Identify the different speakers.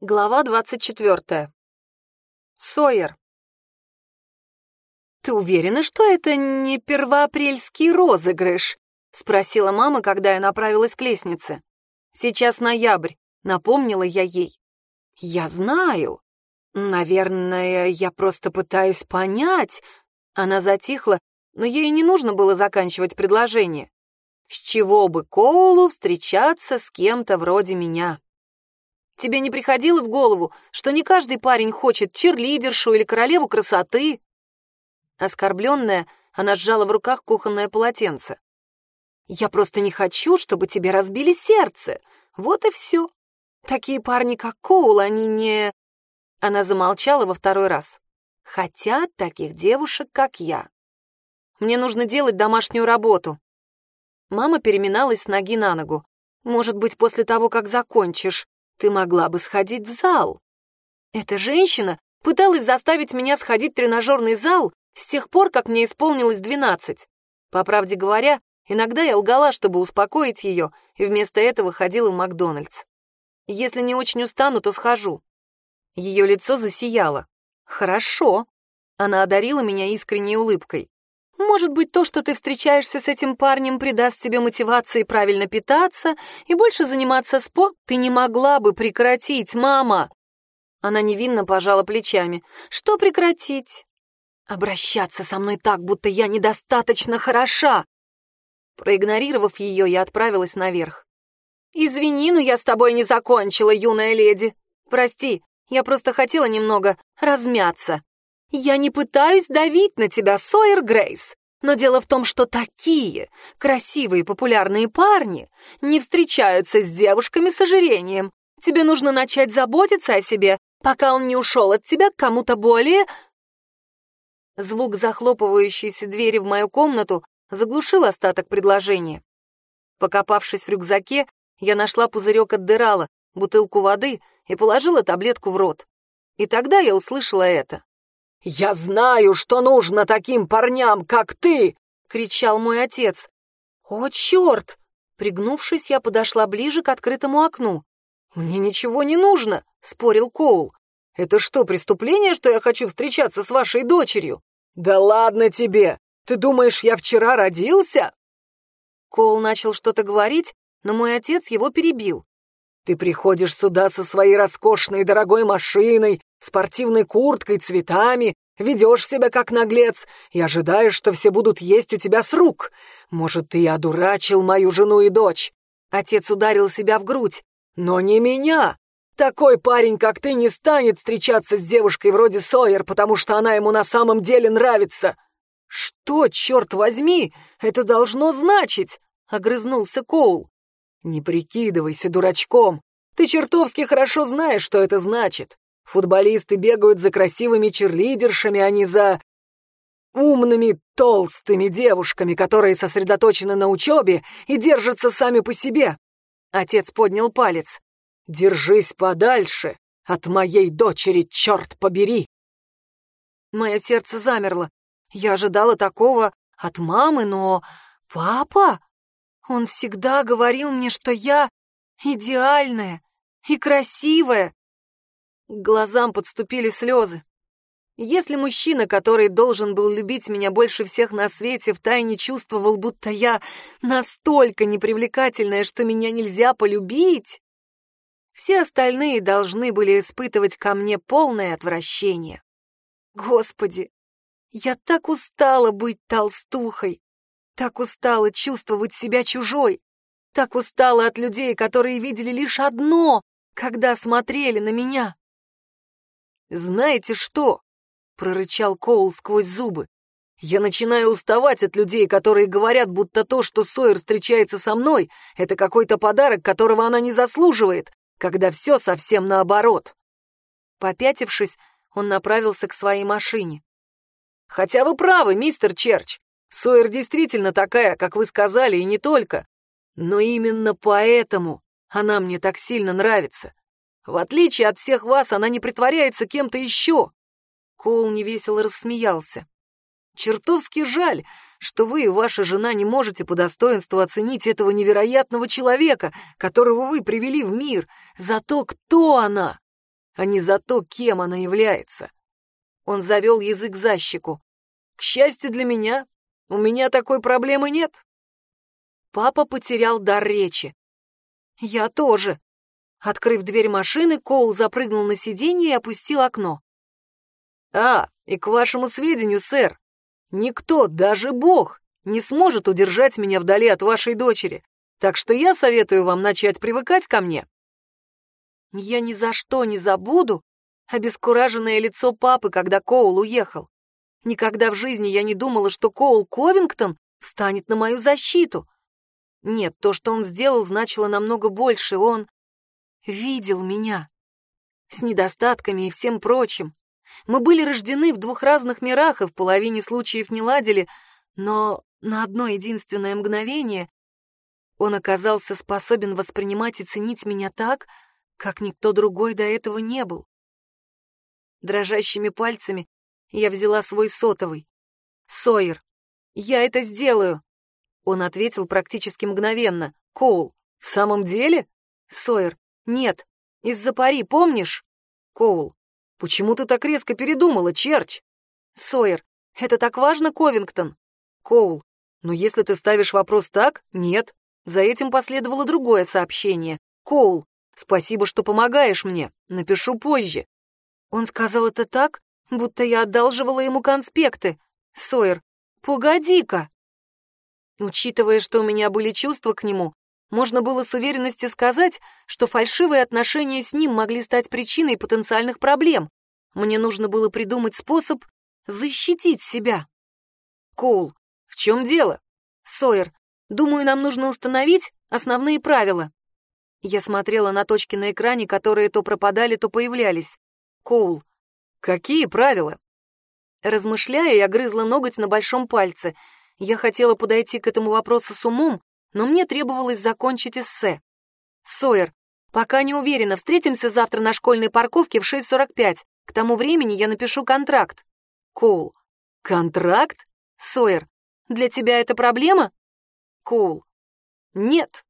Speaker 1: Глава 24. Сойер. «Ты уверена, что это не первоапрельский розыгрыш?» — спросила мама, когда я направилась к лестнице. «Сейчас ноябрь», — напомнила я ей. «Я знаю. Наверное, я просто пытаюсь понять». Она затихла, но ей не нужно было заканчивать предложение. «С чего бы Коулу встречаться с кем-то вроде меня?» Тебе не приходило в голову, что не каждый парень хочет черлидершу или королеву красоты?» Оскорбленная, она сжала в руках кухонное полотенце. «Я просто не хочу, чтобы тебе разбили сердце. Вот и все. Такие парни, как Коул, они не...» Она замолчала во второй раз. «Хотят таких девушек, как я. Мне нужно делать домашнюю работу». Мама переминалась с ноги на ногу. «Может быть, после того, как закончишь, ты могла бы сходить в зал. Эта женщина пыталась заставить меня сходить в тренажерный зал с тех пор, как мне исполнилось 12. По правде говоря, иногда я лгала, чтобы успокоить ее, и вместо этого ходила в Макдональдс. Если не очень устану, то схожу. Ее лицо засияло. «Хорошо». Она одарила меня искренней улыбкой. Может быть, то, что ты встречаешься с этим парнем, придаст тебе мотивации правильно питаться и больше заниматься спо... Ты не могла бы прекратить, мама!» Она невинно пожала плечами. «Что прекратить?» «Обращаться со мной так, будто я недостаточно хороша!» Проигнорировав ее, я отправилась наверх. «Извини, но я с тобой не закончила, юная леди. Прости, я просто хотела немного размяться». «Я не пытаюсь давить на тебя, Сойер Грейс, но дело в том, что такие красивые популярные парни не встречаются с девушками с ожирением. Тебе нужно начать заботиться о себе, пока он не ушел от тебя к кому-то более...» Звук захлопывающейся двери в мою комнату заглушил остаток предложения. Покопавшись в рюкзаке, я нашла пузырек от Дырала, бутылку воды и положила таблетку в рот. И тогда я услышала это. «Я знаю, что нужно таким парням, как ты!» — кричал мой отец. «О, черт!» Пригнувшись, я подошла ближе к открытому окну. «Мне ничего не нужно», — спорил Коул. «Это что, преступление, что я хочу встречаться с вашей дочерью?» «Да ладно тебе! Ты думаешь, я вчера родился?» Коул начал что-то говорить, но мой отец его перебил. «Ты приходишь сюда со своей роскошной дорогой машиной, спортивной курткой, цветами, ведешь себя как наглец и ожидаешь, что все будут есть у тебя с рук. Может, ты одурачил мою жену и дочь?» Отец ударил себя в грудь. «Но не меня! Такой парень, как ты, не станет встречаться с девушкой вроде Сойер, потому что она ему на самом деле нравится!» «Что, черт возьми, это должно значить?» — огрызнулся Коул. «Не прикидывайся дурачком. Ты чертовски хорошо знаешь, что это значит. Футболисты бегают за красивыми черлидершами, а не за умными, толстыми девушками, которые сосредоточены на учебе и держатся сами по себе. Отец поднял палец. «Держись подальше от моей дочери, черт побери!» Мое сердце замерло. Я ожидала такого от мамы, но... Папа? Он всегда говорил мне, что я идеальная и красивая, к глазам подступили слезы. Если мужчина, который должен был любить меня больше всех на свете, втайне чувствовал, будто я настолько непривлекательная, что меня нельзя полюбить, все остальные должны были испытывать ко мне полное отвращение. Господи, я так устала быть толстухой, так устала чувствовать себя чужой, так устала от людей, которые видели лишь одно, когда смотрели на меня. «Знаете что?» — прорычал Коул сквозь зубы. «Я начинаю уставать от людей, которые говорят, будто то, что Сойер встречается со мной, это какой-то подарок, которого она не заслуживает, когда все совсем наоборот». Попятившись, он направился к своей машине. «Хотя вы правы, мистер Черч. Сойер действительно такая, как вы сказали, и не только. Но именно поэтому она мне так сильно нравится. В отличие от всех вас, она не притворяется кем-то еще. Коул невесело рассмеялся. Чертовски жаль, что вы и ваша жена не можете по достоинству оценить этого невероятного человека, которого вы привели в мир, за то, кто она. а не за то, кем она является. Он завел язык за щеку. К счастью для меня, у меня такой проблемы нет. Папа потерял дар речи. Я тоже. Открыв дверь машины, Коул запрыгнул на сиденье и опустил окно. «А, и к вашему сведению, сэр, никто, даже Бог, не сможет удержать меня вдали от вашей дочери, так что я советую вам начать привыкать ко мне». Я ни за что не забуду обескураженное лицо папы, когда Коул уехал. Никогда в жизни я не думала, что Коул Ковингтон встанет на мою защиту. Нет, то, что он сделал, значило намного больше. Он видел меня. С недостатками и всем прочим. Мы были рождены в двух разных мирах и в половине случаев не ладили, но на одно единственное мгновение он оказался способен воспринимать и ценить меня так, как никто другой до этого не был. Дрожащими пальцами я взяла свой сотовый. «Сойер, я это сделаю!» Он ответил практически мгновенно. «Коул, в самом деле?» «Сойер, нет, из-за пари, помнишь?» «Коул, почему ты так резко передумала, Черч?» «Сойер, это так важно, Ковингтон?» «Коул, но если ты ставишь вопрос так, нет». За этим последовало другое сообщение. «Коул, спасибо, что помогаешь мне. Напишу позже». Он сказал это так, будто я одалживала ему конспекты. Сойер, погоди-ка. Учитывая, что у меня были чувства к нему, можно было с уверенностью сказать, что фальшивые отношения с ним могли стать причиной потенциальных проблем. Мне нужно было придумать способ защитить себя. Коул, в чем дело? Сойер, думаю, нам нужно установить основные правила. Я смотрела на точки на экране, которые то пропадали, то появлялись. Коул, «Какие правила?» Размышляя, я грызла ноготь на большом пальце. Я хотела подойти к этому вопросу с умом, но мне требовалось закончить эссе. «Сойер, пока не уверена, встретимся завтра на школьной парковке в 6.45. К тому времени я напишу контракт». Коул. «Контракт?» Сойер. «Для тебя это проблема?» Коул. «Нет,